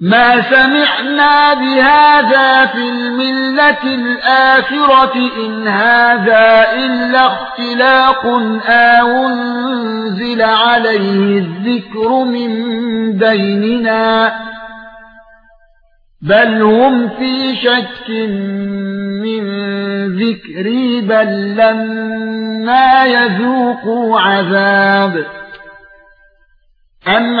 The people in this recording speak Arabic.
ما سمعنا بهذا في الملة الآخرة إن هذا إلا اختلاق أنزل عليه الذكر من بيننا بل هم في شك من ذكري بل لما يذوقوا عذاب أم